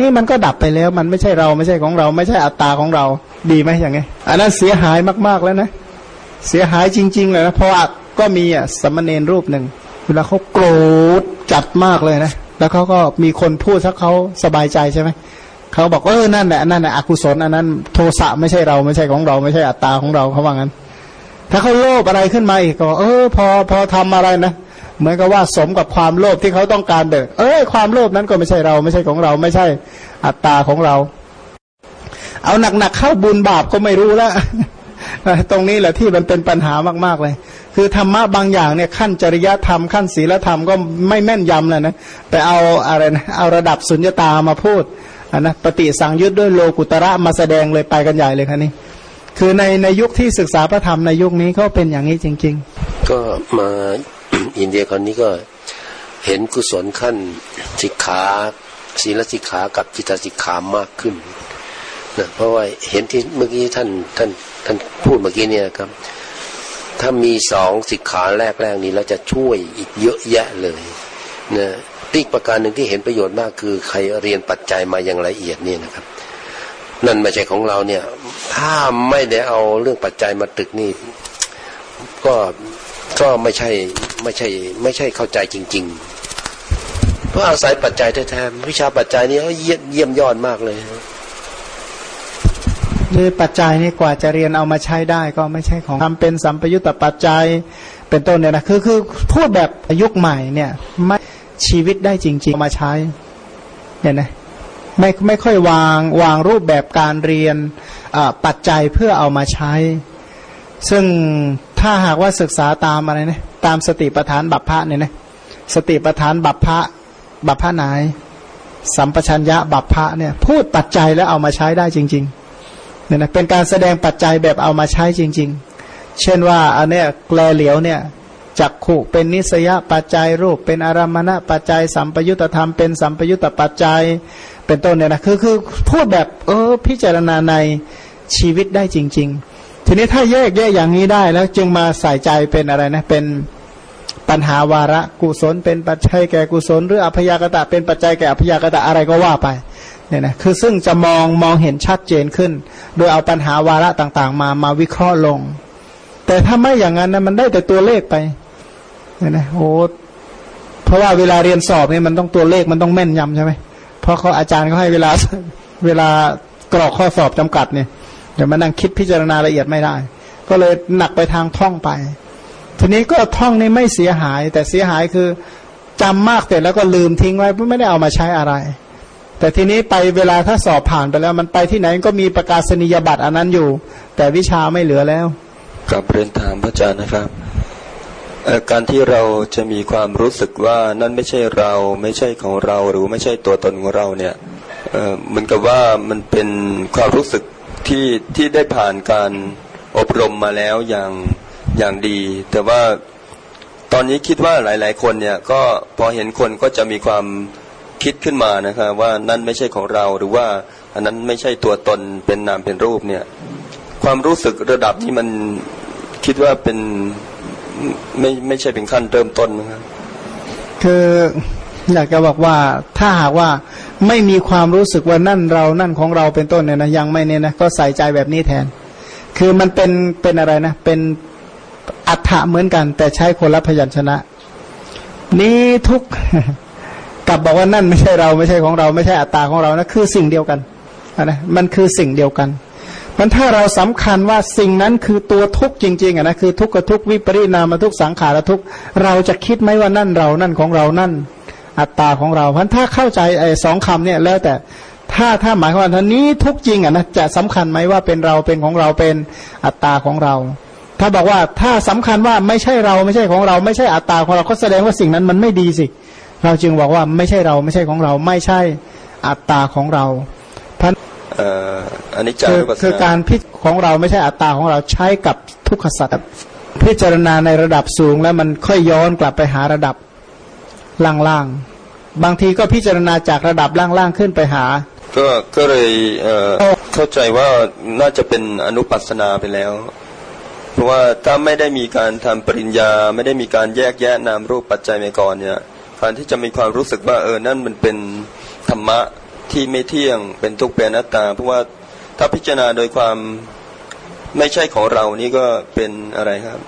นี่มันก็ดับไปแล้ว มันไม่ใช่เราไม่ใช่ของเรา ไม่ใช่อัตตาของเรา ดีไหมอย่างไงอันนั้นเสียหายมากๆแล้วนะ เสียหายจริง ๆ เลยนะเพราะว่าก็มีอะสมณเณรรูปหนึ่งเวลาเขาโกรธจัดมากเลยนะแล้วเขาก็มีคนพูดสักเขาสบายใจใช่ไหมเขาบอกเออนั่นแหละนั่นแหละอกุศลอันนั้น โทสะไม่ใช่เราไม่ใช่ของเรา ไม่ใช่อัตตาของเราเขาว่างั้น ถ้าเขาโลภอะไรขึ้นมาอีกก็ เออ พอพอทำอะไรนะ เหมือนกับว่าสมกับความโลภที่เขาต้องการเด็กเอ้ยความโลภนั้นก็ไม่ใช่เรา ไม่ใช่ของเรา ไม่ใช่อัตตาของเรา เอาหนักๆเข้าบุญบาปก็ไม่รู้แล้วตรงนี้แหละที่มันเป็นปัญหามากๆเลย คือธรรมะบางอย่างเนี่ยขั้นจริยธรรมขั้นศีลธรรมก็ไม่แม่นยำเลยนะแต่เอาอะไรนะเอาระดับสุญญตามาพูดนนะปฏิสังยุตด้วยโลกุตระมาแสดงเลยไปกันใหญ่เลยครับนี่คือในในยุคที่ศึกษาพระธรรมในยุคนี้ก็เป็นอย่างนี้จริง ๆ ก็มา อินเดียคราวนี้ก็เห็นกุศลขั้นสิกขาศีลสิกขากับจิตสิกขามากขึ้นนะเพราะว่าเห็นที่เมื่อกี้ท่านท่านท่านพูดเมื่อกี้เนี่ยครับ ถ้ามีสองสิกขาแรกแรกนี้เราจะช่วยอีกเยอะแยะเลยนะอีกประการหนึ่งที่เห็นประโยชน์มากคือใครเรียนปัจจัยมาอย่างละเอียดเนี่ยนะครับ นั่นไม่ใช่ของเราเนี่ย ถ้าไม่ได้เอาเรื่องปัจจัยมาตึกนี่ ก็ก็ไม่ใช่ ไม่ใช่ไม่ใช่เข้าใจจริง ๆ เพราะอาศัยปัจจัยแท้ๆวิชาปัจจัยนี้เยี่ยมยอดมากเลยนี่ปัจจัยนี่กว่าจะเรียนเอามาใช้ได้ก็ไม่ใช่ของทำเป็นสัมปยุตตปัจจัยเป็นต้นเนี่ยนะคือคือพูดแบบยุคใหม่เนี่ยไม่ชีวิตได้จริง ๆ มาใช้เนี่ยนะไม่ไม่ค่อยวางวางรูปแบบการเรียนปัจจัยเพื่อเอามาใช้ ซึ่ง ถ้าหากว่าศึกษาตามอะไรนะตามสติปัฏฐานบัพพะเนี่ยนะสติปัฏฐานบัพพะบัพพะไหน สัมปชัญญะบัพพะเนี่ยพูดปัจจัยแล้วเอามาใช้ได้จริงๆเนี่ยนะเป็นการแสดงปัจจัยแบบเอามาใช้จริง ๆ เช่นว่าอันเนี้ยแกลเหลียวเนี่ยจักขู่เป็นนิสยปัจจัยรูป เป็นอารมณะปัจจัย สัมปยุตธรรมเป็นสัมปยุตตปัจจัยเป็นต้นเนี่ยนะคือคือพูดแบบเออพิจารณาในชีวิตได้จริง ๆ ทีนี้ถ้าแยกแยกอย่างนี้ได้แล้ว จึงมาใส่ใจเป็นอะไรนะ เป็นปัญหาวาระกุศล เป็นปัจจัยแก่กุศล หรืออภยากตะเป็นปัจจัยแก่อภยากตะอะไรก็ว่าไปเนี่ยนะคือซึ่งจะมองมองเห็นชัดเจนขึ้น โดยเอาปัญหาวาระต่างๆ มามาวิเคราะห์ลง แต่ถ้าไม่อย่างนั้นนะมันได้แต่ตัวเลขไปเนี่ยนะโอ้เพราะว่าเวลาเรียนสอบเนี่ยมันต้องตัวเลขมันต้องแม่นยำใช่ไหมเพราะเขาอาจารย์เขาให้เวลาเวลากรอกข้อสอบจำกัดเนี่ย เดี๋ยวมานั่งคิดพิจารณาละเอียดไม่ได้ ก็เลยหนักไปทางท่องไป ทีนี้ก็ท่องนี่ไม่เสียหาย แต่เสียหายคือจำมากแต่แล้วก็ลืมทิ้งไว้ไม่ได้เอามาใช้อะไร แต่ทีนี้ไปเวลาถ้าสอบผ่านไปแล้ว มันไปที่ไหนก็มีประกาศนียบัตรอันนั้นอยู่ แต่วิชาไม่เหลือแล้วกับเรียนถามพระอาจารย์นะครับการที่เราจะมีความรู้สึกว่านั่นไม่ใช่เราไม่ใช่ของเราหรือไม่ใช่ตัวตนของเราเนี่ยเหมือนกับว่ามันเป็นความรู้สึก ที่ที่ได้ผ่านการอบรมมาแล้วอย่างอย่างดี แต่ว่าตอนนี้คิดว่าหลาย ๆ คนเนี่ยก็พอเห็นคนก็จะมีความคิดขึ้นมานะครับว่านั่นไม่ใช่ของเราหรือว่าอันนั้นไม่ใช่ตัวตนเป็นนามเป็นรูปเนี่ย ความรู้สึกระดับที่มันคิดว่าเป็นไม่ไม่ใช่เป็นขั้นเริ่มต้นนะครับคืออยากจะบอกว่าถ้าหากว่า ไม่มีความรู้สึกว่านั่นเรานั่นของเราเป็นต้นเนี่ยนะยังไม่เนี่ยนะก็ใส่ใจแบบนี้แทน คือมันเป็นเป็นอะไรนะ เป็นอัฏฐะเหมือนกัน แต่ใช้คนละพยัญชนะ นี้ทุกกลับบอกว่านั่นไม่ใช่เราไม่ใช่ของเราไม่ใช่อัตตาของเรานะคือสิ่งเดียวกันนะมันคือสิ่งเดียวกันมันถ้าเราสำคัญว่าสิ่งนั้นคือตัวทุกข์จริงๆอะนะคือทุกข์กับทุกข์วิปริณามทุกข์สังขารทุกข์เราจะคิดไหมว่านั่นเรานั่นของเรานั่น อัตตาของเราเพราะถ้าเข้าใจไอ้สองคำเนี่ยแล้วแต่ถ้าถ้าหมายความว่าท่านี้ทุกจริงอะนะจะสำคัญไหมว่าเป็นเราเป็นของเราเป็นอัตตาของเรา ถ้าบอกว่าถ้าสำคัญว่าไม่ใช่เราไม่ใช่ของเรา ไม่ใช่อัตตาของเราก็แสดงว่าสิ่งนั้นมันไม่ดีสิ เราจึงบอกว่าไม่ใช่เราไม่ใช่ของเรา ไม่ใช่อัตตาของเราอันนี้จะคือการพิจของเราไม่ใช่อัตตาของเราใช้กับทุกขสัตว์พิจารณาในระดับสูงแล้วมันค่อยย้อนกลับไปหาระดับล่างๆ บางทีก็พิจารณาจากระดับล่างๆขึ้นไปหา ก็ก็เลยเเข้าใจว่าน่าจะเป็นอนุปัสนาไปแล้ว เพราะว่าถ้าไม่ได้มีการทำปริญญา ไม่ได้มีการแยกแยะนามรูปปัจจัยไปก่อนเนี่ยการที่จะมีความรู้สึกว่าเออนั่นมันเป็นธรรมะที่ไม่เที่ยงเป็นทุกข์เป็นอนัตตา เพราะว่าถ้าพิจารณาโดยความไม่ใช่ของเรานี่ก็เป็นอะไรครับ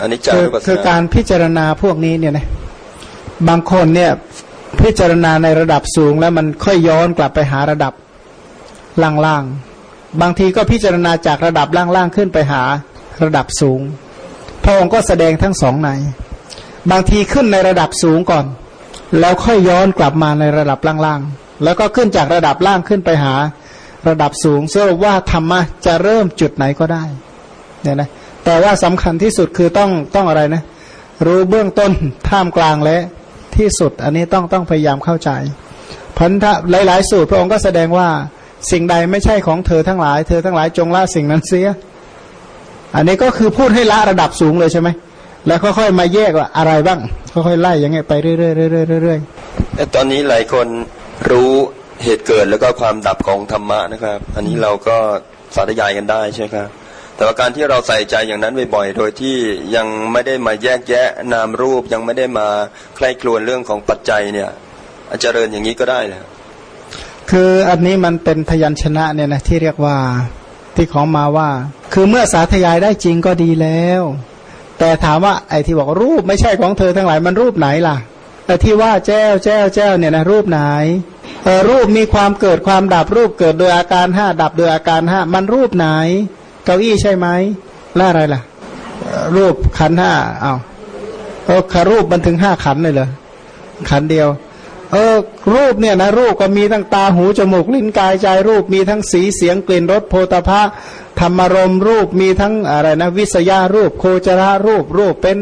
อันนี้จาคือคือการพิจารณาพวกนี้เนี่ยนะ บางคนเนี่ยพิจารณาในระดับสูงแล้วมันค่อยย้อนกลับไปหาระดับล่างๆ บางทีก็พิจารณาจากระดับล่างๆขึ้นไปหาระดับสูง พระองค์ก็แสดงทั้งสองใน บางทีขึ้นในระดับสูงก่อน แล้วค่อยย้อนกลับมาในระดับล่างๆ แล้วก็ขึ้นจากระดับล่างขึ้นไปหาระดับสูงเสรุปว่าธรรมะจะเริ่มจุดไหนก็ได้เนี่ยนะแต่ว่าสำคัญที่สุดคือต้องต้องอะไรนะ รู้เบื้องต้นท่ามกลางและ ที่สุด อันนี้ต้องต้องพยายามเข้าใจพันธะหลาย ๆ สูตรพระองค์ก็แสดงว่าสิ่งใดไม่ใช่ของเธอทั้งหลาย เธอทั้งหลายจงละสิ่งนั้นเสีย อันนี้ก็คือพูดให้ละระดับสูงเลยใช่ไหมแล้วค่อยๆมาแยกว่าอะไรบ้างค่อยๆไล่ยังไงไปเรื่อยๆเรื่อยๆแต่ตอนนี้หลายคนรู้เหตุเกิดแล้วก็ความดับของธรรมะนะครับ อันนี้เราก็สาธยายกันได้ใช่ไหมครับ แต่ว่าการที่เราใส่ใจอย่างนั้นบ่อยๆ โดยที่ยังไม่ได้มาแยกแยะนามรูปยังไม่ได้มาใคร่ครวญเรื่องของปัจจัยเนี่ยอาจจะเริญอย่างนี้ก็ได้นะคืออันนี้มันเป็นพยัญชนะเนี่ยนะที่เรียกว่าที่ของมาว่า คือเมื่อสาธยายได้จริงก็ดีแล้ว แต่ถามว่าไอ้ที่บอกรูปไม่ใช่ของเธอทั้งหลายมันรูปไหนล่ะแต่ที่ว่าแจ้วแจ้วแจ้วเนี่ยนะรูปไหนรูปมีความเกิดความดับรูปเกิดโดยอาการห้าดับโดยอาการห้ามันรูปไหน เก้าอี้ใช่ไหมแล้วอะไรล่ะ รูปขันห้าเอาเออขารูปมันถึงห้าขันเลยเหรอขันเดียว เออ รูปเนี่ยนะรูปก็มีทั้งตาหูจมูกลิ้นกายใจรูปมีทั้งสีเสียงกลิ่นรสโพธพะธรรมารมรูปมีทั้งอะไรนะวิสยารูป โคจรารูปรูปเป็น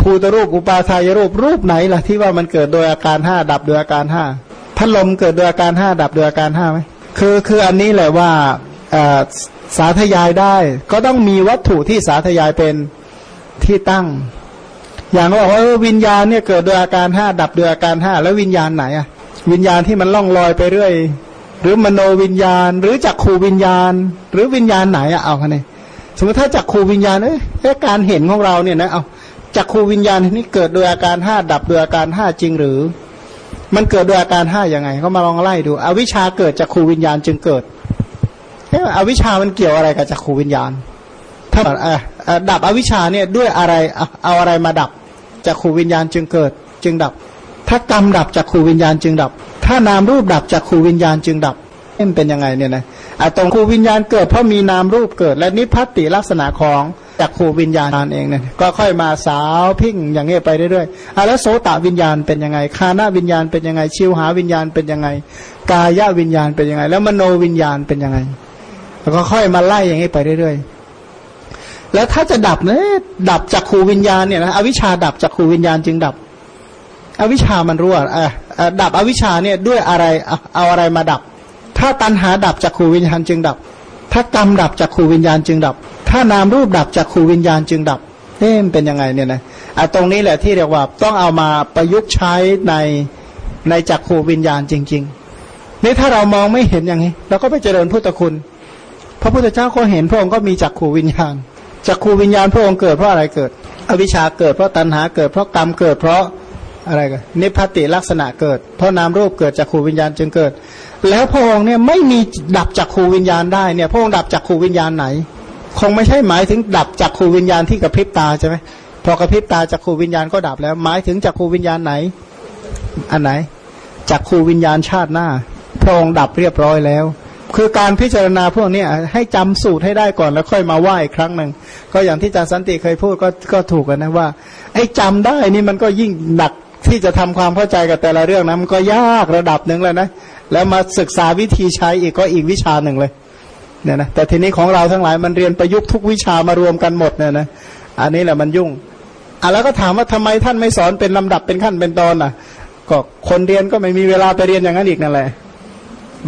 ภูตรูปอุปาทายรูปรูปไหนล่ะที่ว่ามันเกิดโดยอาการห้าดับโดยอาการห้าพัดลมเกิดโดยอาการห้าดับโดยอาการห้าไหมคือคืออันนี้แหละว่า สาธยายได้ ก็ต้องมีวัตถุที่สาธยายเป็นที่ตั้ง อย่างว่าว่าวิญญาณเนี่ยเกิดโดยอาการห้าดับโดยอาการห้าแล้ววิญญาณไหนอะวิญญาณที่มันล่องลอยไปเรื่อย หรือมโนวิญญาณ หรือจักขูวิญญาณ หรือวิญญาณไหนอะเอาคะเนี่ยสมมติถ้าจักขูวิญญาณเอ้ยการเห็นของเราเนี่ยนะเอาจักขูวิญญาณนี้เกิดโดยอาการห้าดับโดยอาการห้าจริงหรือ มันเกิดโดยอาการห้ายังไงเขามาลองไล่ดู อวิชชาเกิดจากขูวิญญาณจึงเกิด เอวิชามันเกี่ยวอะไรกับจักขูวิญญาณ ถ้าดับอวิชาเนี่ยด้วยอะไรเอาอะไรมาดับจักขูวิญญาณจึงเกิด จึงดับ ถ้ากรรมดับจักขูวิญญาณจึงดับ ถ้านามรูปดับจักขูวิญญาณจึงดับมันเป็นยังไงเนี่ยนะตรงขูวิญญาณเกิดเพราะมีนามรูปเกิด และนิพพัติลักษณะของจากขูวิญญาณเองเนี่ยก็ค่อยมาสาวพิ้งอย่างเงี้ยไปเรื่อยๆอะแล้วโสตวิญญาณเป็นยังไงคานาวิญญาณเป็นยังไง ชิวหาวิญญาณเป็นยังไง กายวิญญาณเป็นยังไง แล้วมโนวิญญาณเป็นยังไง แล้วก็ค่อยมาไล่อย่างนี้ไปเรื่อยๆ แล้วถ้าจะดับเนี่ยดับจากขูวิญญาณเนี่ยนะอวิชชาดับจากขูวิญญาณจึงดับ อวิชชามันรั่วอะดับอวิชชาเนี่ยด้วยอะไรเอาอะไรมาดับ ถ้าตัณหาดับจากขูวิญญาณจึงดับ ถ้ากรรมดับจากขูวิญญาณจึงดับ ถ้านามรูปดับจากขูวิญญาณจึงดับเอ๊ะมันเป็นยังไงเนี่ยนะอะตรงนี้แหละที่เรียกว่าต้องเอามาประยุกต์ใช้ในในจักขูวิญญาณจริง ๆ นี่ถ้าเรามองไม่เห็นอย่างนี้ เราก็ไปเจริญพุทธคุณ พระพุทธเจ้าก็เห็นพระองค์ก็มีจักขูวิญญาณจักขูวิญญาณพระองค์เกิดเพราะอะไรเกิด อวิชชาเกิดเพราะตัณหาเกิดเพราะกรรมเกิดเพราะอะไรกันนิพพติลักษณะเกิด เพราะนามรูปเกิดจากขูวิญญาณจึงเกิด แล้วพระองค์เนี่ยไม่มีดับจากขูวิญญาณได้เนี่ยพระองค์ดับจากขูวิญญาณไหน คงไม่ใช่หมายถึงดับจากขูวิญญาณที่กระพริบตาใช่ไหมพอกระพริบตาจากขูวิญญาณก็ดับแล้วหมายถึงจากขูวิญญาณไหน อันไหนจากขูวิญญาณชาติหน้า พระองค์ดับเรียบร้อยแล้ว คือการพิจารณาพวกนี้ให้จำสูตรให้ได้ก่อนแล้วค่อยมาไหว้อีกครั้งหนึ่งก็อย่างที่อาจารย์สันติเคยพูดก็ก็ถูกกันนะว่า ไอ้จำได้นี่มันก็ยิ่งหนักที่จะทำความเข้าใจกับแต่ละเรื่องนะมันก็ยากระดับหนึ่งเลยนะแล้วมาศึกษาวิธีใช้อีกก็อีกวิชาหนึ่งเลยเนี่ยนะแต่ทีนี้ของเราทั้งหลายมันเรียนประยุกต์ทุกวิชามารวมกันหมดเนี่ยนะอันนี้แหละมันยุ่งอะแล้วก็ถามว่าทำไมท่านไม่สอนเป็นลำดับเป็นขั้นเป็นตอนอะ ก็คนเรียนก็ไม่มีเวลาไปเรียนอย่างนั้นอีกนั่นแหละ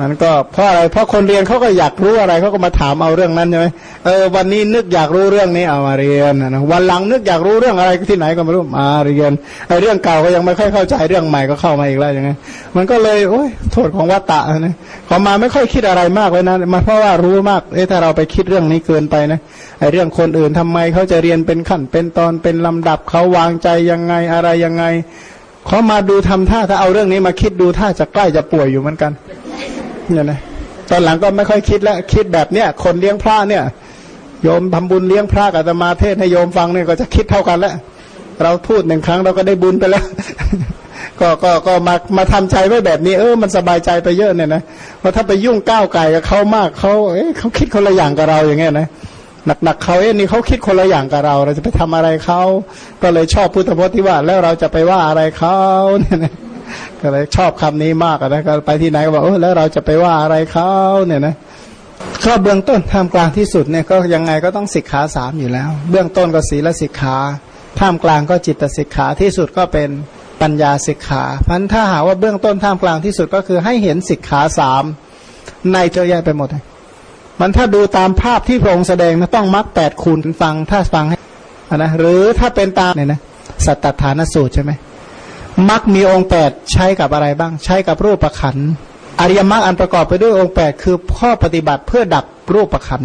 มันก็เพราะอะไรเพราะคนเรียนเขาก็อยากรู้อะไรเขาก็มาถามเอาเรื่องนั้นใช่ไหมเออวันนี้นึกอยากรู้เรื่องนี้เอามาเรียนนะวันหลังนึกอยากรู้เรื่องอะไรที่ไหนก็ไม่รู้มาเรียนไอ้เรื่องเก่าก็ยังไม่ค่อยเข้าใจเรื่องใหม่ก็เข้ามาอีกแล้วย่างเงี้ยมันก็เลยโอ้ยโทษของวัตตะนะขอมาไม่ค่อยคิดอะไรมากเลยนะมาเพราะว่ารู้มากเออถ้าเราไปคิดเรื่องนี้เกินไปนะไอ้เรื่องคนอื่นทำไมเขาจะเรียนเป็นขั้นเป็นตอนเป็นลำดับเขาวางใจยังไงอะไรยังไงเขามาดูทำท่าถ้าเอาเรื่องนี้มาคิดดูท่าจะใกล้จะป่วยอยู่เหมือนกัน เนี่ยนะตอนหลังก็ไม่ค่อยคิดแล้วคิดแบบเนี้ยคนเลี้ยงพระเนี่ย โยมทำบุญเลี้ยงพระกับมาเทศให้โยมฟังเนี่ยก็จะคิดเท่ากันแล้วเราพูดหนึ่งครั้งเราก็ได้บุญไปแล้วก็ก็ก็มามาทำใจไว้แบบนี้เออมันสบายใจไปเยอะเนี่ยนะเพราะถ้าไปยุ่งก้าวไก่กับเขามากเขาเอ๊ะเขาคิดคนละอย่างกับเราอย่างเงี้ยนะหนักๆเขาเอ้นี่เขาคิดคนละอย่างกับเรา เราจะไปทำอะไรเขาก็เลยชอบพุทธพจน์ที่ว่า แล้วเราจะไปว่าอะไรเขาเนี่ยนะ ก็เลยชอบคำนี้มากนะก็ไปที่ไหนก็บอกเออแล้วเราจะไปว่าอะไรเขาเนี่ยนะก็เบื้องต้นท่ามกลางที่สุดเนี่ยก็ยังไงก็ต้องสิกขาสามอยู่แล้ว เบื้องต้นก็ศีลสิกขาท่ามกลางก็จิตสิกขาที่สุดก็เป็นปัญญาสิกขาพันถ้าหาว่าเบื้องต้นท่ามกลางที่สุดก็คือให้เห็นสิกขาสามในเจ้าแย่ไปหมดเลยมันถ้าดูตามภาพที่พระองค์แสดงนะต้องมักแปดคูณฟังถ้าฟังให้นะหรือถ้าเป็นตามเนี่ยนะสัตตฐานสูตรใช่ไหม มักมีองค์แปดใช้กับอะไรบ้าง ใช้กับรูปประขันอริยมรรคอันประกอบไปด้วยองค์แปดคือข้อปฏิบัติเพื่อดับรูปประขัน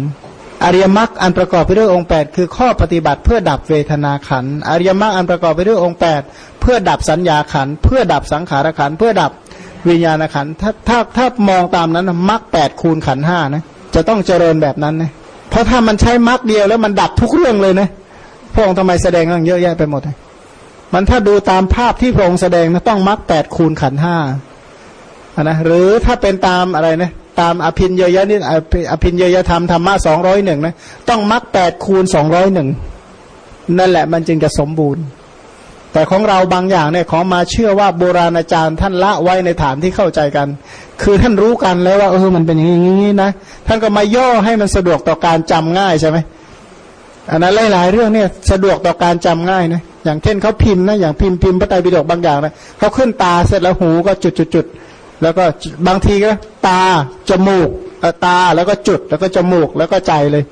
อริยมรรคอันประกอบไปด้วยองค์แปดคือข้อปฏิบัติเพื่อดับเวทนาขันอริยมรรคอันประกอบไปด้วยองค์แปดเพื่อดับสัญญาขันเพื่อดับสังขารขันเพื่อดับวิญญาณขันถ้าถ้าถ้ามองตามนั้นมรรคแปดคูณขันห้านะจะต้องเจริญแบบนั้นนะเพราะถ้ามันใช้มรรคเดียวแล้วมันดับทุกเรื่องเลยนะพระองค์ทำไมแสดงเรื่องเยอะแยะไปหมดเลย มันถ้าดูตามภาพที่พระองค์แสดงนะต้องมรรคแปดคูณขันห้านะหรือถ้าเป็นตามอะไรนะตามอภินยยะนี่อภินยยธรรมธรรมะสองร้อยหนึ่งนะต้องมรรคแปดคูณสองร้อยหนึ่งนั่นแหละมันจึงจะสมบูรณ์ แต่ของเราบางอย่างเนี่ยของมาเชื่อว่าโบราณอาจารย์ท่านละไว้ในฐานที่เข้าใจกัน คือท่านรู้กันแล้วว่าเออมันเป็นอย่างนี้นะท่านก็มาย่อให้มันสะดวกต่อการจำง่ายใช่ไหมอันนั้นหลายๆเรื่องเนี่ยสะดวกต่อการจำง่ายนะ อย่างเช่นเขาพิมพ์นะอย่างพิมพ์พิมพ์พระไตรปิฎกบางอย่างนะเขาขึ้นตาเสร็จแล้วหูก็จุดจุดจุดแล้วก็บางทีก็ตาจมูกตาแล้วก็จุดแล้วก็จมูกแล้วก็ใจเลย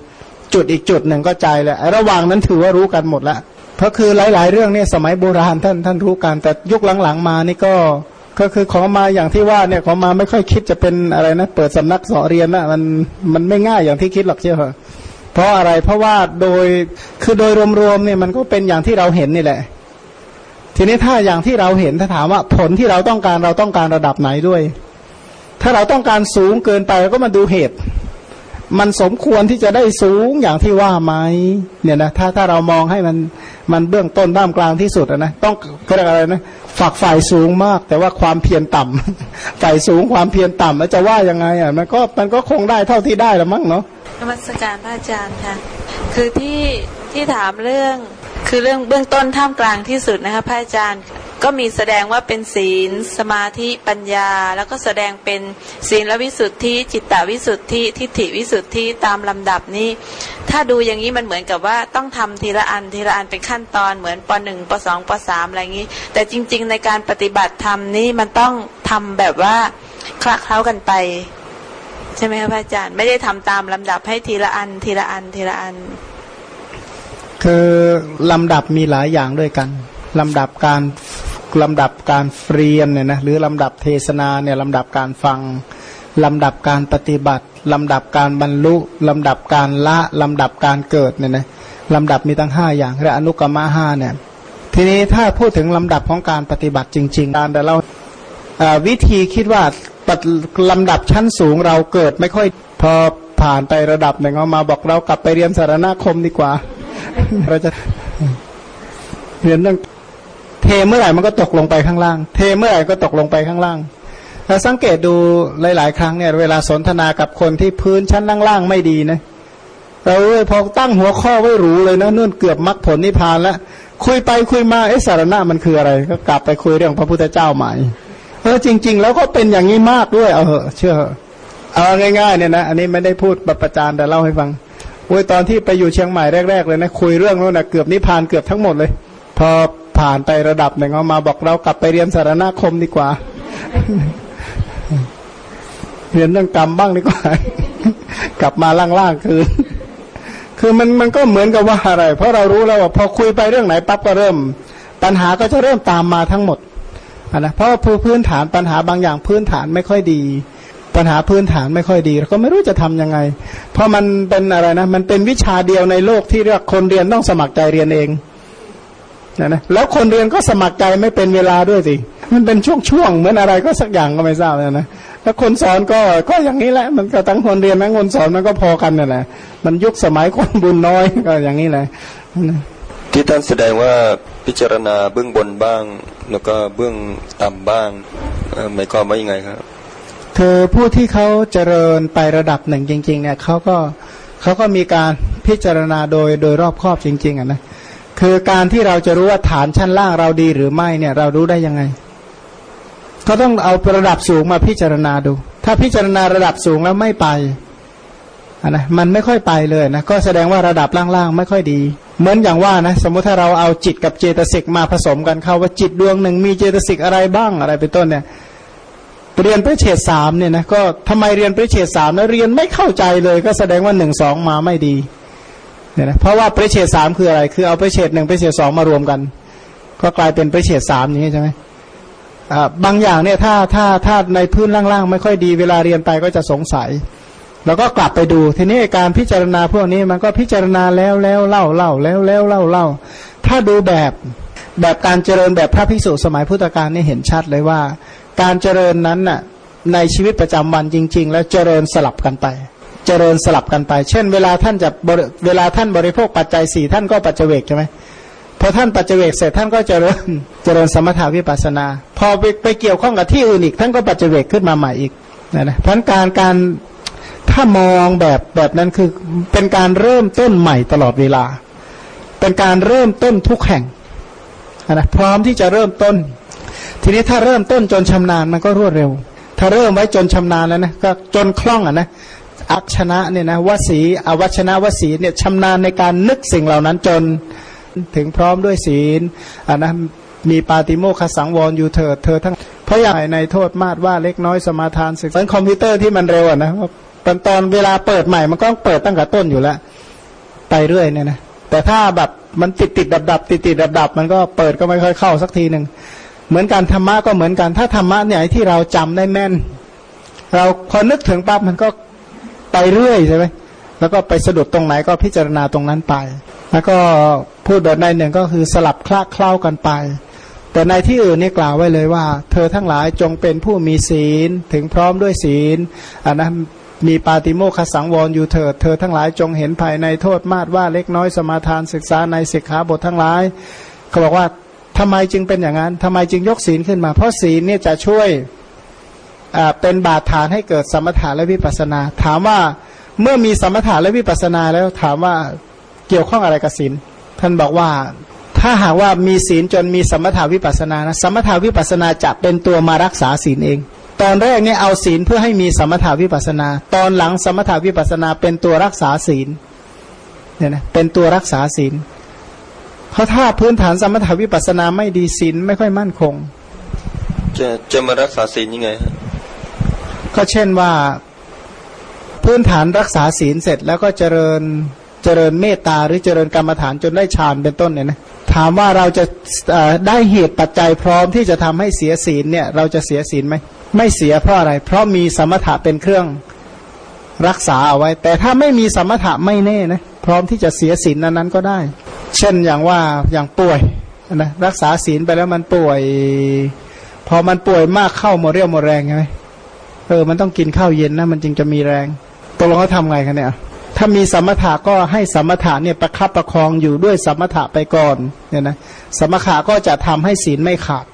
จุดอีกจุดหนึ่งก็ใจเลยระหว่างนั้นถือว่ารู้กันหมดแล้วเพราะคือหลาย ๆ เรื่องเนี่ยสมัยโบราณท่านท่านรู้กันแต่ยุคหลังๆมานี่ก็ก็คือของมาอย่างที่ว่าเนี่ยของมาไม่ค่อยคิดจะเป็นอะไรนะ เปิดสำนักสอนเรียนนะมันมันไม่ง่ายอย่างที่คิดหรอกเชื่อเเพราะอะไรเพราะว่าโดยคือโดยรวมๆเนี่ยมันก็เป็นอย่างที่เราเห็นนี่แหละ ทีนี้ถ้าอย่างที่เราเห็นถ้าถามว่าผลที่เราต้องการเราต้องการระดับไหนด้วย ถ้าเราต้องการสูงเกินไปก็มาดูเหตุ มันสมควรที่จะได้สูงอย่างที่ว่าไหมเนี่ยนะถ้าถ้าเรามองให้มันมันเบื้องต้นด้ามกลางที่สุดนะต้องเรียกอะไรนะฝักฝ่ายสูงมาก แต่ว่าความเพียรต่ำฝ่ายสูงความเพียรต่ำแล้วจะว่ายังไงอะมันก็มันก็คงได้เท่าที่ได้ละมั้งเนาะ นมัสการพระอาจารย์ค่ะ คือที่ที่ถามเรื่องคือเรื่องเบื้องต้นท่ามกลางที่สุดนะคะพระอาจารย์ก็มีแสดงว่าเป็นศีล สมาธิปัญญา แล้วก็แสดงเป็นศีลวิสุทธิ จิตตวิสุทธิ ทิฏฐิวิสุทธิตามลำดับนี้ ถ้าดูอย่างนี้มันเหมือนกับว่าต้องทำทีละอันทีละอันเป็นขั้นตอนเหมือนปหนึ่งปสองปสามอะไรอย่างนี้ แต่จริง ๆ ในการปฏิบัติธรรมนี้มันต้องทำแบบว่าคละเคล้ากันไป ใช่ไหมครับอาจารย์ไม่ได้ทำตามลำดับให้ทีละอัน ทีละอันทีละอัน คือลำดับมีหลายอย่างด้วยกันลำดับการลำดับการเรียนเนี่ยนะหรือลำดับเทศนาเนี่ยลำดับการฟังลำดับการปฏิบัติลำดับการบรรลุลำดับการละลำดับการเกิดเนี่ยนะลำดับมีตั้งห้าอย่างเรียกอนุกรรมะห้าเนี่ยทีนี้ถ้าพูดถึงลำดับของการปฏิบัติจริง ๆ การแต่เรา วิธีคิดว่าลำดับชั้นสูงเราเกิดไม่ค่อยพอผ่านไประดับหนึ่งเอามาบอกเรากลับไปเรียนสารณคมดีกว่า เราจะเรียนเรื่องเทเมื่อไหร่มันก็ตกลงไปข้างล่าง เทเมื่อไหร่ก็ตกลงไปข้างล่างถ้าสังเกตดูหลาย ๆ ครั้งเนี่ยเวลาสนทนากับคนที่พื้นชั้นล่างๆไม่ดีนะเราเลยพอตั้งหัวข้อไว้รู้เลยนะนู่นเกือบมรรคผลนิพพานแล้วคุยไปคุยมาเอสารณะมันคืออะไร ก็กลับไปคุยเรื่องพระพุทธเจ้าใหม่ เออจริง ๆ แล้วก็เป็นอย่างนี้มากด้วย เอาเหอเชื่อเอาง่ายๆเนี่ยนะอันนี้ไม่ได้พูดประจานแต่เล่าให้ฟังโอ้ยตอนที่ไปอยู่เชียงใหม่แรก ๆ เลยนะคุยเรื่องนู้นนะเกือบนิพพานเกือบทั้งหมดเลย พอผ่านไประดับหนึ่งเอามาบอกเรากลับไปเรียนสารณคมดีกว่า เรียนเรื่องกรรมบ้างดีกว่า กลับมาล่างๆคือ คือมันมันก็เหมือนกับว่าอะไร เพราะเรารู้แล้วว่าพอคุยไปเรื่องไหนปั๊บก็เริ่ม ปัญหาก็จะเริ่มตามมาทั้งหมด นะเพราะพื้นฐานปัญหาบางอย่างพื้นฐานไม่ค่อยดี ปัญหาพื้นฐานไม่ค่อยดีเราก็ไม่รู้จะทํำยังไง เพราะมันเป็นอะไรนะมันเป็นวิชาเดียวในโลกที่เรียกคนเรียนต้องสมัครใจเรียนเองนะนะแล้วคนเรียนก็สมัครใจไม่เป็นเวลาด้วยสิมันเป็นช่วงๆเหมือนอะไรก็สักอย่างก็ไม่ทราบนะนะแล้วคนสอนก็ก็อย่างนี้แหละ มันก็ทั้งคนเรียนทั้งคนสอนมันก็พอกันนั่นแหละมันยุคสมัยคนบุญน้อยก็อย่างนี้แหละที่ท่านแสดงว่า พิจารณาเบื้องบนบ้าง แล้วก็เบื้องต่ำบ้างหมายความว่ายังไงครับ คือผู้ที่เขาเจริญไประดับหนึ่งจริง ๆ เนี่ยเขาก็เขาก็มีการพิจารณาโดยโดยรอบครอบจริง ๆอะนะคือการที่เราจะรู้ว่าฐานชั้นล่างเราดีหรือไม่เนี่ยเรารู้ได้ยังไง ก็ต้องเอาระดับสูงมาพิจารณาดู ถ้าพิจารณาระดับสูงแล้วไม่ไป นะมันไม่ค่อยไปเลยนะก็แสดงว่าระดับล่างๆไม่ค่อยดี เหมือนอย่างว่านะสมมุติถ้าเราเอาจิตกับเจตสิกมาผสมกันเข้าว่าจิตดวงหนึ่งมีเจตสิกอะไรบ้างอะไรเป็นต้นเนี่ยเรียนพระเฉดสามเนี่ยนะก็ทำไมเรียนพระเฉดสามแล้วเรียนไม่เข้าใจเลย ก็แสดงว่าหนึ่งสองมาไม่ดีเนี่ยนะเพราะว่าพระเฉดสามคืออะไร คือเอาพระเฉดหนึ่งพระเฉดสองมารวมกัน ก็กลายเป็นพระเฉดสามอย่างนี้ใช่ไหมบางอย่างเนี่ยถ้าถ้าถ้าในพื้นล่างๆ ไม่ค่อยดีเวลาเรียนไปก็จะสงสัย แล้วก็กลับไปดูทีนี้การพิจารณาพวกนี้มันก็พิจารณาแล้วแล้วเล่าเล่าแล้วแล้วเล่าเล่าถ้าดูแบบแบบการเจริญแบบพระภิกษุสมัยพุทธกาลนี่เห็นชัดเลยว่า การเจริญนั้นน่ะในชีวิตประจำวันจริง ๆ แล้วเจริญสลับกันไป เจริญสลับกันไป เช่น เวลาท่านจะเวลาท่านบริโภคปัจจัยสี่ท่านก็ปัจเจกใช่ไหมพอท่านปัจเจกเสร็จท่านก็เจริญเจริญสมถาวิปัสนา พอไปไปเกี่ยวข้องกับที่อื่นอีก ท่านก็ปัจเจกขึ้นมาใหม่อีกนะนะพันการการ ถ้ามองแบบแบบนั้นคือเป็นการเริ่มต้นใหม่ตลอดเวลา เป็นการเริ่มต้นทุกแห่งนะพร้อมที่จะเริ่มต้น ทีนี้ถ้าเริ่มต้นจนชำนาญมันก็รวดเร็ว ถ้าเริ่มไว้จนชำนาญแล้วนะก็จนคล่องอะนะอักชนะเนี่ยนะวสีอวัชนะวสีเนี่ยชำนาญในการนึกสิ่งเหล่านั้นจนถึงพร้อมด้วยศีลอันนะมีปาติโมคสังวรอยู่เถิดเธอทั้งเพราะอย่างในโทษมาดว่าเล็กน้อยสมาทานศึกษาคอมพิวเตอร์ที่มันเร็วอะนะต อนตอนเวลาเปิดใหม่มันก็เปิดตั้งแต่ต้นอยู่แล้ว ไปเรื่อยเนี่ยนะแต่ถ้าแบบมันติดติดดับดับติดติดดับดับมันก็เปิดก็ไม่ค่อยเข้าสักทีหนึ่งเหมือนการธรรมะก็เหมือนกัน ถ้าธรรมะเนี่ยที่เราจำได้แม่น เราพอนึกถึงปั๊บมันก็ไปเรื่อยใช่ไหมแล้วก็ไปสะดุดตรงไหนก็พิจารณาตรงนั้นไป แล้วก็พูดแบบในหนึ่งก็คือสลับคลาเคล้ากันไป แต่ในที่อื่นนี่กล่าวไว้เลยว่า เธอทั้งหลายจงเป็นผู้มีศีลถึงพร้อมด้วยศีลอันนั้น มีปาติโมคสังวรอยู่เถิด เธอทั้งหลายจงเห็นภายในโทษมาดว่าเล็กน้อยสมาทานศึกษาในศิกขาบททั้งหลายเขาบอกว่าทำไมจึงเป็นอย่างนั้นทำไมจึงยกศีลขึ้นมา เพราะศีลเนี่ยจะช่วยเป็นบาดฐานให้เกิดสมถะและวิปัสนา ถามว่าเมื่อมีสมถะและวิปัสนาแล้วถามว่าเกี่ยวข้องอะไรกับศีลท่านบอกว่าถ้าหากว่ามีศีลจนมีสมถาวิปัสนานะสมถาวิปัสนาจะเป็นตัวมารักษาศีลเอง ตอนแรกเนี่ยเอาศีลเพื่อให้มีสมถาวิปัสนา ตอนหลังสมถาวิปัสนาเป็นตัวรักษาศีลเนี่ยนะเป็นตัวรักษาศีลเพราะถ้าพื้นฐานสมถาวิปัสนาไม่ดีศีลไม่ค่อยมั่นคง จะจะมารักษาศีลยังไงก็เช่นว่าพื้นฐานรักษาศีลเสร็จแล้วก็เจริญเจริญเมตตาหรือเจริญกรรมฐานจนได้ฌานเป็นต้นเนี่ยนะถามว่าเราจะได้เหตุปัจจัยพร้อมที่จะทำให้เสียศีลเนี่ย เราจะเสียศีลไหม ไม่เสียเพราะอะไร เพราะมีสมถะเป็นเครื่องรักษาเอาไว้ แต่ถ้าไม่มีสมถะไม่แน่นะพร้อมที่จะเสียศีลนั้นนั้นก็ได้ เช่นอย่างว่าอย่างป่วยนะรักษาศีลไปแล้วมันป่วย พอมันป่วยมากเข้าหมดเรี่ยวหมดแรงใช่ไหมเออมันต้องกินข้าวเย็นนะมันจึงจะมีแรงตกลงเขาทำไงกันเนี่ยถ้ามีสมถะก็ให้สมถะเนี่ยประคับประคองอยู่ด้วยสมถะไปก่อนเนี่ยนะสมถะก็จะทำให้ศีลไม่ขาด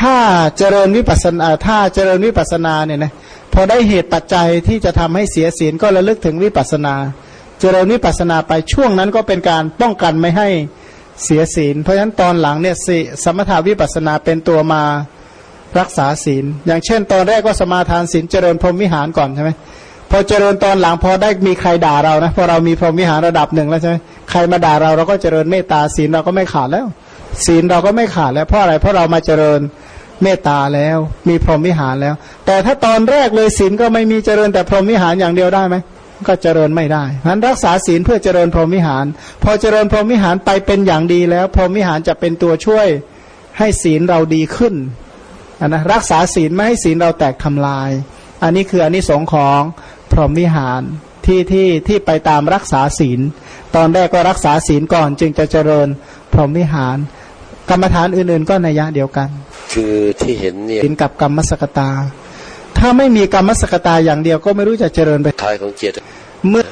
ถ้าเจริญวิปัสนาถ้าเจริญวิปัสนาเนี่ยนะพอได้เหตุปัจจัยที่จะทำให้เสียศีลก็ระลึกถึงวิปัสนา เจริญวิปัสนาไปช่วงนั้นก็เป็นการป้องกันไม่ให้เสียศีล เพราะฉะนั้นตอนหลังเนี่ยสมถาวิปัสนาเป็นตัวมารักษาศีล อย่างเช่น ตอนแรกก็สมาทานศีลเจริญพรหมวิหารก่อนใช่ไหมพอเจริญตอนหลังพอได้มีใครด่าเรานะพอเรามีพรหมวิหารระดับหนึ่งแล้วใช่ไหมใครมาด่าเราเราก็เจริญเมตตาศีลเราก็ไม่ขาดแล้ว ศีลเราก็ไม่ขาดแล้วเพราะอะไรเพราะเรามาเจริญเมตตาแล้ว มีพรหมวิหารแล้ว แต่ถ้าตอนแรกเลยศีลก็ไม่มีเจริญแต่พรหมวิหารอย่างเดียวได้ไหมก็เจริญไม่ได้นั้นรักษาศีลเพื่อเจริญพรหมวิหาร พอเจริญพรหมวิหารไปเป็นอย่างดีแล้ว พรหมวิหารจะเป็นตัวช่วยให้ศีลเราดีขึ้นนนะรักษาศีลไม่ให้ศีลเราแตกทำลาย อันนี้คืออันนี้สงของพรหมวิหารที่ที่ที่ไปตามรักษาศีล ตอนแรกก็รักษาศีลก่อนจึงจะเจริญพรหมวิหาร กรรมฐานอื่น ๆ ก็นัยยะเดียวกัน คือที่เห็นเนี่ยศีลกับกรรมสกตา ถ้าไม่มีกรรมสกตาอย่างเดียวก็ไม่รู้จะเจริญไปท้ายของเจตเมื่อ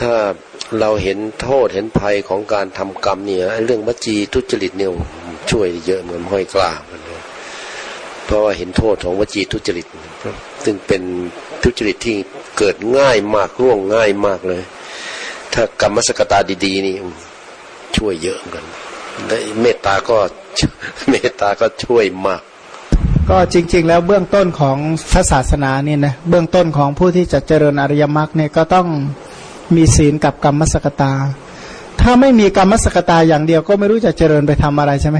ถ้าเราเห็นโทษเห็นภัยของการทำกรรมเนี่ยไอ้เรื่องวจีทุจริตเนี่ยช่วยเยอะเหมือนห้อยกล้ามันเลยเพราะว่าเห็นโทษของวจีทุจริตซึ่งเป็นทุจริตที่เกิดง่ายมากร่วงง่ายมากเลย ถ้ากรรมสกตาดี ๆ นี่ช่วยเยอะเหมือนกันและ เมตตาก็เมตตาก็ช่วยมาก ก็จริง ๆ แล้วเบื้องต้นของพระศาสนาเนี่ยนะเบื้องต้นของผู้ที่จะเจริญอริยมรรคเนี่ยก็ต้องมีศีลกับกรรมสกตา ถ้าไม่มีกรรมสกตาอย่างเดียวก็ไม่รู้จะเจริญไปทำอะไรใช่ไหม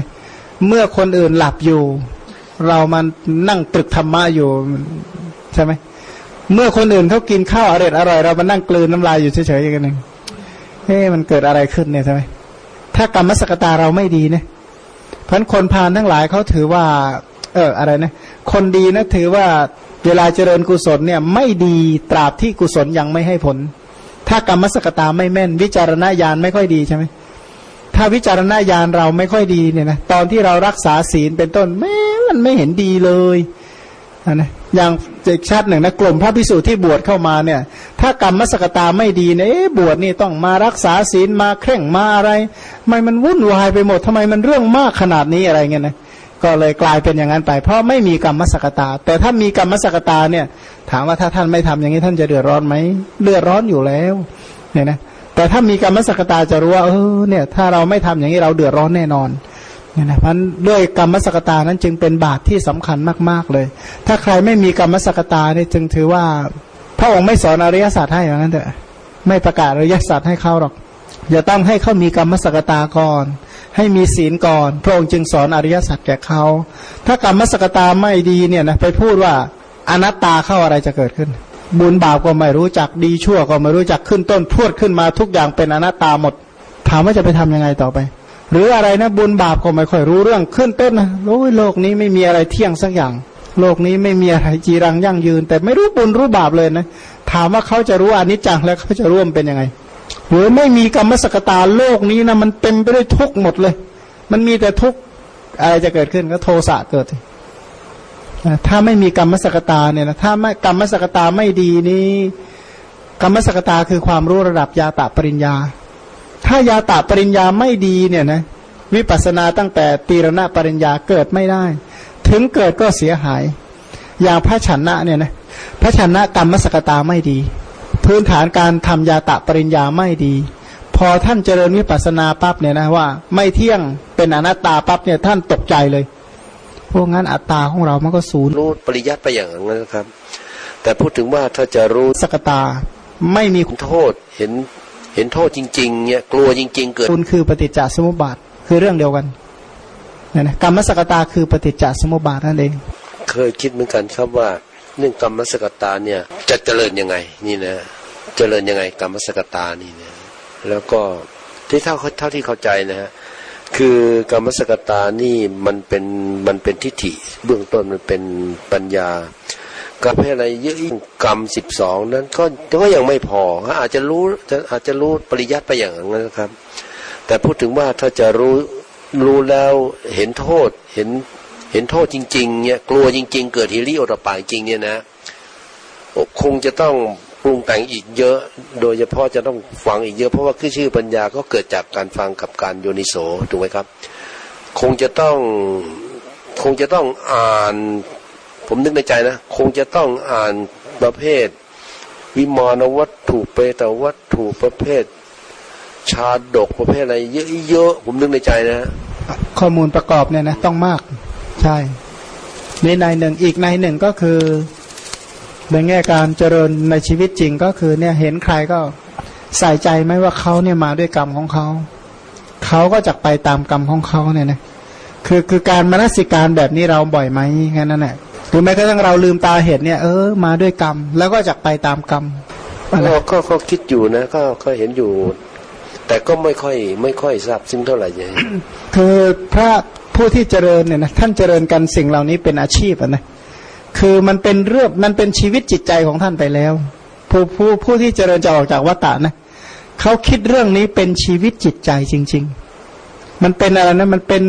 เมื่อคนอื่นหลับอยู่ เรามันนั่งตรึกธรรมะอยู่ใช่ไหมเมื่อคนอื่นเขากินข้าวอร่อยอร่อยเรามานั่งกลืนน้ำลายอยู่เฉยๆอย่างนึงเฮ้มันเกิดอะไรขึ้นเนี่ยใช่ไหม ถ้ากรรมสกตาเราไม่ดีเนี่ยพันคนพาลทั้งหลายเขาถือว่า เอออะไรนะ คนดีนะถือว่าเวลาเจริญกุศลเนี่ย ไม่ดีตราบที่กุศลยังไม่ให้ผล ถ้ากรรมสกตาไม่แม่น วิจารณญาณไม่ค่อยดีใช่ไหมถ้าวิจารณญาณเราไม่ค่อยดีเนี่ยนะตอนที่เรารักษาศีลเป็นต้นแม้มันไม่เห็นดีเลยนะ อย่างอีกชาติหนึ่งนะกลุ่มพระพิสุที่บวชเข้ามาเนี่ย ถ้ากรรมมสกตาไม่ดีเนี่ยเอ๊ะบวชนี่ต้องมารักษาศีลมาเคร่งมาอะไรทำไมมันวุ่นวายไปหมดทำไมมันเรื่องมากขนาดนี้อะไรเงี้ยนะก็เลยกลายเป็นอย่างนั้นไป เพราะไม่มีกรรมมสกตา แต่ถ้ามีกรรมมสกตาเนี่ย ถามว่าถ้าท่านไม่ทำอย่างนี้ท่านจะเดือดร้อนไหมเดือดร้อนอยู่แล้วเนี่ยนะแต่ถ้ามีกรรมสกตาจะรู้ว่าเออเนี่ย ถ้าเราไม่ทำอย่างนี้เราเดือดร้อนแน่นอน เนี่ยนะเพราะด้วยกรรมสกตานั้นจึงเป็นบาตรที่สำคัญมาก ๆเลย ถ้าใครไม่มีกรรมสกตาเนี่ยจึงถือว่า พระองค์ไม่สอนอริยศาสตร์ให้อย่างนั้นเถอะไม่ประกาศอริยศาสตร์ให้เขาหรอกอย่าต้องให้เขามีกรรมสกตาก่อน ให้มีศีลก่อน พระองค์จึงสอนอริยสัจแก่เขา ถ้ากรรมสกตาไม่ดีเนี่ยนะไปพูดว่าอนัตตาเข้าอะไรจะเกิดขึ้น บุญบาปก็ไม่รู้จักดีชั่วก็ไม่รู้จักขึ้นต้นพูดขึ้นมาทุกอย่างเป็นอนัตตาหมด ถามว่าจะไปทํำยังไงต่อไป หรืออะไรนะบุญบาปก็ไม่ค่อยรู้เรื่องขึ้นต้นนะโอ้ยโลกนี้ไม่มีอะไรเที่ยงสักอย่าง โลกนี้ไม่มีอะไรจีรังยั่งยืน แต่ไม่รู้บุญรู้บาปเลยนะ ถามว่าเขาจะรู้อนิจจังแล้วเขาจะร่วมเป็นยังไงหรือไม่มีกรรมสกตาโลกนี้นะมันเต็มไปด้วยทุกข์หมดเลย มันมีแต่ทุกข์อะไรจะเกิดขึ้นก็โทสะเกิดถ้าไม่มีกรรมสกตาเนี่ยนะถ้าไม่กรรมสกตาไม่ดีนี่กรรมสกตาคือความรู้ระดับยาตะปริญญา ถ้ายาตะปริญญาไม่ดีเนี่ยนะวิปัสสนาตั้งแต่ตีรณะปริญญาเกิดไม่ได้ ถึงเกิดก็เสียหาย อย่างพระชนะเนี่ยนะพระชนะกรรมสกตาไม่ดี พื้นฐานการทำยาตะปริญญาไม่ดี พอท่านเจริญวิปัสสนาปั๊บเนี่ยนะว่า ไม่เที่ยงเป็นอนัตตาปั๊บเนี่ยท่านตกใจเลยพวกงั้นอัตตาของเรามันก็ศูนย์รู้ปริยัติไปอย่างนั้นนะครับ แต่พูดถึงว่าถ้าจะรู้สกตาไม่มีโทษเห็นเห็นโทษจริง ๆ เนี่ยกลัวจริง ๆ เกิดคุณคือปฏิจจสมุปบาทคือเรื่องเดียวกันเนี่ยนะกรรมสกตาคือปฏิจจสมุปบาทนั่นเอง เคยคิดเหมือนกันครับว่าเรื่องกรรมสกตาเนี่ยจะเจริญยังไง นี่นะเจริญยังไงกรรมสกตานี่นะแล้วก็ที่เท่าเท่าที่เข้าใจนะฮะคือกรรมสกตานี่มันเป็นมันเป็นทิฏฐิ เบื้องต้นมันเป็นปัญญา กับให้อะไรเยอะยิ่งกรรมสิบสองนั้นก็ก็ยังไม่พออาจจะรู้อาจจะรู้ปริยัติไปอย่างนั้นนะครับ แต่พูดถึงว่าถ้าจะรู้รู้แล้วเห็นโทษเห็นเห็นโทษจริงๆเนี่ยกลัวจริง ๆ เกิดฮิริโอตปาจริงเนี่ยนะคงจะต้องปรุงแต่งอีกเยอะ โดยเฉพาะจะต้องฟังอีกเยอะเพราะว่าคือชื่อปัญญาก็เกิดจากการฟังกับการโยนิโสถูกไหมครับ คงจะต้องคงจะต้องอ่าน ผมนึกในใจนะ คงจะต้องอ่านประเภท วิมานวัตถุเปตวัตถุประเภท ชาดกประเภทอะไรเยอะๆผมนึกในใจนะ ข้อมูลประกอบเนี่ยนะต้องมาก ใช่ในในหนึ่งอีกในหนึ่งก็คือ ในแง่การเจริญในชีวิตจริงก็คือเนี่ยเห็นใครก็ใส่ใจไหมว่าเขาเนี่ยมาด้วยกรรมของเขาเขาก็จะไปตามกรรมของเขาเนี่ยนะคือคือการมนสิการแบบนี้เราบ่อยไหมแค่นั้นแหละ หรือแม้กระทั่งเราลืมตาเห็นเนี่ยเออมาด้วยกรรม แล้วก็จะไปตามกรรมก็ก็ก็คิดอยู่นะก็ก็เห็นอยู่ แต่ก็ไม่ค่อยไม่ค่อยทราบซึ้งเท่าไหร่เลยคือพระผู้ที่เจริญเนี่ยนะท่านเจริญกันสิ่งเหล่านี้เป็นอาชีพนะคือมันเป็นเรื่องมันเป็นชีวิตจิตใจของท่านไปแล้ว ผู้ผู้ผู้ที่เจริญจะออกจากวัฏฏะนะเขาคิดเรื่องนี้เป็นชีวิตจิตใจจริง ๆ มันเป็นอะไรนะมันเป็น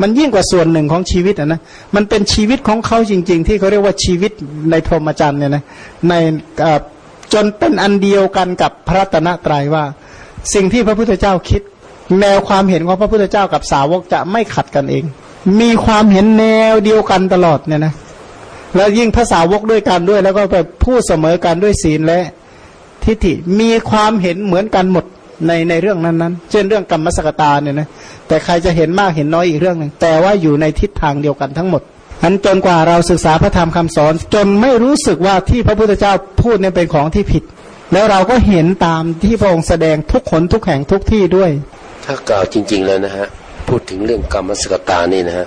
มันยิ่งกว่าส่วนหนึ่งของชีวิตอะนะมันเป็นชีวิตของเขาจริง ๆ ที่เขาเรียกว่าชีวิตในพรหมจรรย์เนี่ยนะในจนเป็นอันเดียวกันกับพระตนะตรัยว่า สิ่งที่พระพุทธเจ้าคิด แนวความเห็นของพระพุทธเจ้ากับสาวกจะไม่ขัดกันเอง มีความเห็นแนวเดียวกันตลอดเนี่ยนะแล้วยิ่งภาษาวกด้วยกันด้วย แล้วก็ไปพูดเสมอกันด้วยศีลและทิฏฐิมีความเห็นเหมือนกันหมด ในในเรื่องนั้นๆ เช่นเรื่องกรรมสกตาเนี่ยนะแต่ใครจะเห็นมากเห็นน้อยอีกเรื่องหนึ่งแต่ว่าอยู่ในทิศทางเดียวกันทั้งหมดอันจนกว่าเราศึกษาพระธรรมคำสอน จนไม่รู้สึกว่าที่พระพุทธเจ้าพูดเนี่ยเป็นของที่ผิด แล้วเราก็เห็นตามที่พระองค์แสดงทุกขนทุกแห่งทุกที่ด้วย ถ้ากล่าวจริง ๆ แล้วนะฮะพูดถึงเรื่องกรรมสกตานี่นะฮะ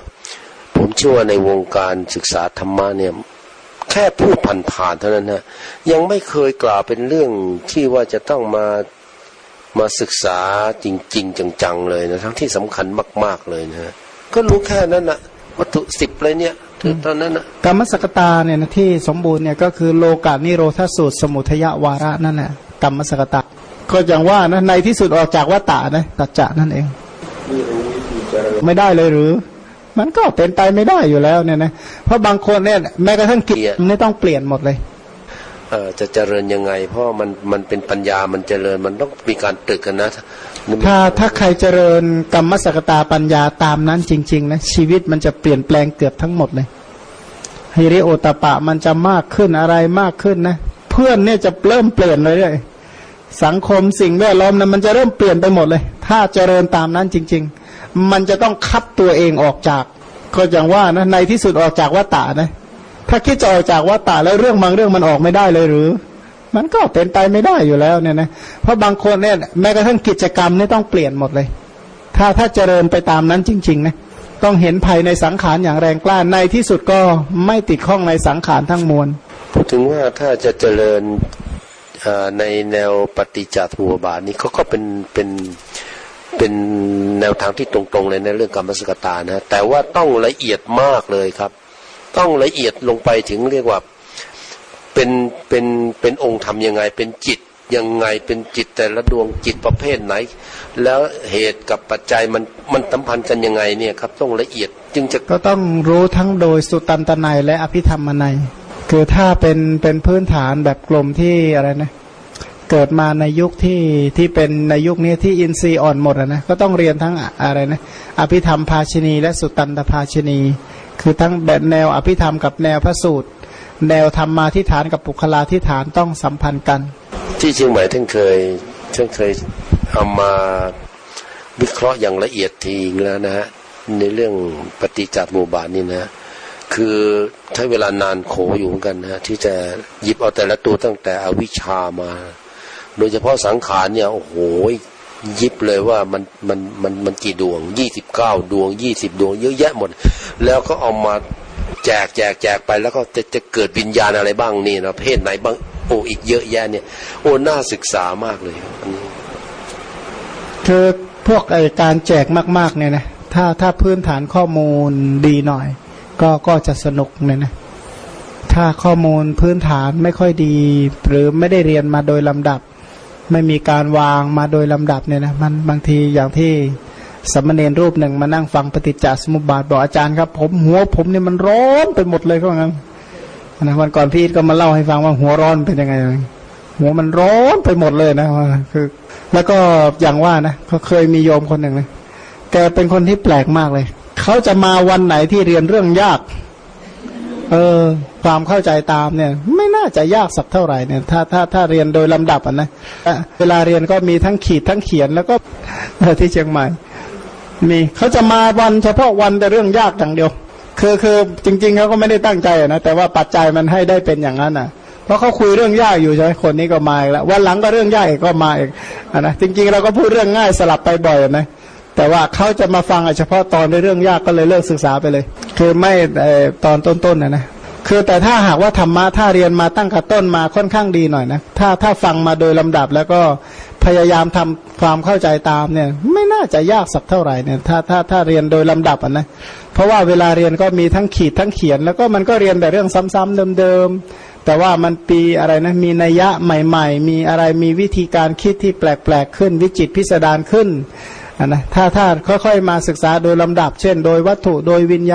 ผมเชื่อว่าในวงการศึกษาธรรมะเนี่ยแค่พูดผ่านๆเท่านั้นนะยังไม่เคยกล่าวเป็นเรื่องที่ว่าจะต้องมา มาศึกษาจริง ๆ จังๆเลยนะทั้งที่สำคัญมาก ๆเลยนะก็รู้แค่นั้นนะวัตถุสิบเลยเนี่ยถึงตอนนั้นนะกรรมสกตาเนี่ยนะที่สมบูรณ์เนี่ยก็คือโลกานิโรธาสูตรสมุทยาวาระนั่นแหละกรรมสกตาก็อย่างว่านะในที่สุดออกจากวัตตะนะตัจจะนั่นเอง ไม่ได้เลยหรือ มันก็เป็นไปไม่ได้อยู่แล้วเนี่ยนะเพราะบางคนเนี่ยแม้กระทั่งกิจไม่ต้องเปลี่ยนหมดเลย จะเจริญยังไง เพราะมันมันเป็นปัญญามันเจริญมันต้องมีการตึกกันนะถ้าถ้าใครเจริญกรรมสกตาปัญญาตามนั้นจริง ๆ นะ ชีวิตมันจะเปลี่ยนแปลงเกือบทั้งหมดเลยฮิริโอตปะมันจะมากขึ้นอะไรมากขึ้นนะ เพื่อนเนี่ยจะเริ่มเปลี่ยนเลยเลยสังคมสิ่งแวดล้อมนะมันจะเริ่มเปลี่ยนไปหมดเลย ถ้าเจริญตามนั้นจริง ๆ มันจะต้องคัดตัวเองออกจาก ก็อย่างว่านะในที่สุดออกจากวัตตานะ ถ้าคิดจะออกจากวัฏฏะแล้วเรื่องบางเรื่องมันออกไม่ได้เลยหรือ มันก็เป็นไปไม่ได้อยู่แล้วเนี่ยนะเพราะบางคนเนี่ยแม้กระทั่งกิจกรรมนี่ต้องเปลี่ยนหมดเลย ถ้าถ้าเจริญไปตามนั้นจริงๆนะต้องเห็นภัยในสังขารอย่างแรงกล้าในที่สุดก็ไม่ติดข้องในสังขารทั้งมวลพูดถึงว่าถ้าจะเจริญในแนวปฏิจจสมุปบาทนี้เขาก็เป็นเป็นเป็นแนวทางที่ตรงๆเลยในเรื่องกรรมสกตานะแต่ว่าต้องละเอียดมากเลยครับ ต้องละเอียดลงไปถึงเรียกว่าเป็นเป็นเป็นองค์ธรรมยังไง เป็นจิตยังไงเป็นจิตแต่ละดวงจิตประเภทไหน แล้วเหตุกับปัจจัยมันมันสัมพันธ์กันยังไงเนี่ยครับต้องละเอียดจึงจะก็ต้องรู้ทั้งโดยสุตันตนัยและอภิธรรมนัยคือถ้าเป็นเป็นพื้นฐานแบบกลมที่อะไรนะเกิดมาในยุคที่ที่เป็นในยุคนี้ที่อินทรีย์อ่อนหมดนะก็ต้องเรียนทั้งอะไรนะอภิธรรมภาชินี และสุตันตภาชินี คือทั้งแบบแนวอภิธรรมกับแนวพระสูตร แนวธรรมาทิฐานกับปุคลาทิฐานต้องสัมพันธ์กัน ที่เชียงใหม่ท่านเคยท่านเคยเอามาวิเคราะห์อย่างละเอียดทีแล้วนะฮะในเรื่องปฏิจจสมุปบาทนี่นะ คือใช้เวลานานโขอยู่เหมือนกันนะที่จะหยิบเอาแต่ละตัวตั้งแต่อวิชามา โดยเฉพาะสังขารเนี่ยโอ้โห ยิบเลยว่ามันมันมันมันกี่ดวงยี่สิบเก้าดวงยี่สิบดวง เยอะแยะหมด แล้วก็เอามาแจกแจกแจกไปแล้วก็จะจะเกิดวิญญาณอะไรบ้างนี่นะเพศไหนบ้างโอ้อีกเยอะแยะเนี่ย โอ้น่าศึกษามากเลยอันนี้คือพวกไอการแจกมาก ๆ เนี่ยนะถ้าถ้าพื้นฐานข้อมูลดีหน่อย ก็ก็จะสนุกเนี่ยนะถ้าข้อมูลพื้นฐานไม่ค่อยดี หรือไม่ได้เรียนมาโดยลำดับ ไม่มีการวางมาโดยลำดับเนี่ยนะมันบางทีอย่างที่สมณเณรรูปหนึ่งมานั่งฟังปฏิจจสมุปบาทบอกอาจารย์ครับ ผมหัวผมเนี่ยมันร้อนไปหมดเลยก็งั้นนะวันก่อนพี่ก็มาเล่าให้ฟังว่าหัวร้อนเป็นยังไงหัวมันร้อนไปหมดเลยนะคือ แล้วก็อย่างว่านะเขาเคยมีโยมคนหนึ่งเลยแกเป็นคนที่แปลกมากเลย เขาจะมาวันไหนที่เรียนเรื่องยาก เออ ความเข้าใจตามเนี่ย ไม่น่าจะยากสักเท่าไหร่เนี่ย ถ้าถ้าถ้าเรียนโดยลำดับอะนะเวลาเรียนก็มีทั้งขีดทั้งเขียนแล้วก็ที่เชียงใหม่มีเขาจะมาวันเฉพาะวันแต่เรื่องยากอย่างเดียว คือคือจริงๆเขาก็ไม่ได้ตั้งใจนะแต่ว่าปัจจัยมันให้ได้เป็นอย่างนั้นอะเพราะเขาคุยเรื่องยากอยู่ใช่ไหมคนนี้ก็มาอีกแล้ววันหลังก็เรื่องยากอีกก็มาอีกนะจริงๆเราก็พูดเรื่องง่ายสลับไปบ่อยนะ แต่ว่าเขาจะมาฟังเฉพาะตอนในเรื่องยากก็เลยเลิกศึกษาไปเลย คือไม่ตอนต้นๆนะนะคือแต่ถ้าหากว่าธรรมะถ้าเรียนมาตั้งแต่ต้นมาค่อนข้างดีหน่อยนะถ้าถ้าฟังมาโดยลำดับแล้วก็พยายามทำความเข้าใจตามเนี่ย ไม่น่าจะยากสักเท่าไหร่เนี่ยถ้าถ้าถ้าเรียนโดยลำดับอะนะเพราะว่าเวลาเรียนก็มีทั้งขีดทั้งเขียน แล้วก็มันก็เรียนแต่เรื่องซ้ำๆเดิมๆแต่ว่ามันปีอะไรนะมีนัยยะใหม่ ๆ มีอะไรมีวิธีการคิดที่แปลกๆขึ้น วิจิตพิสดารขึ้น นะถ้าถ้าค่อยๆมาศึกษาโดยลำดับ เช่น โดยวัตถุโดยวิญญาณ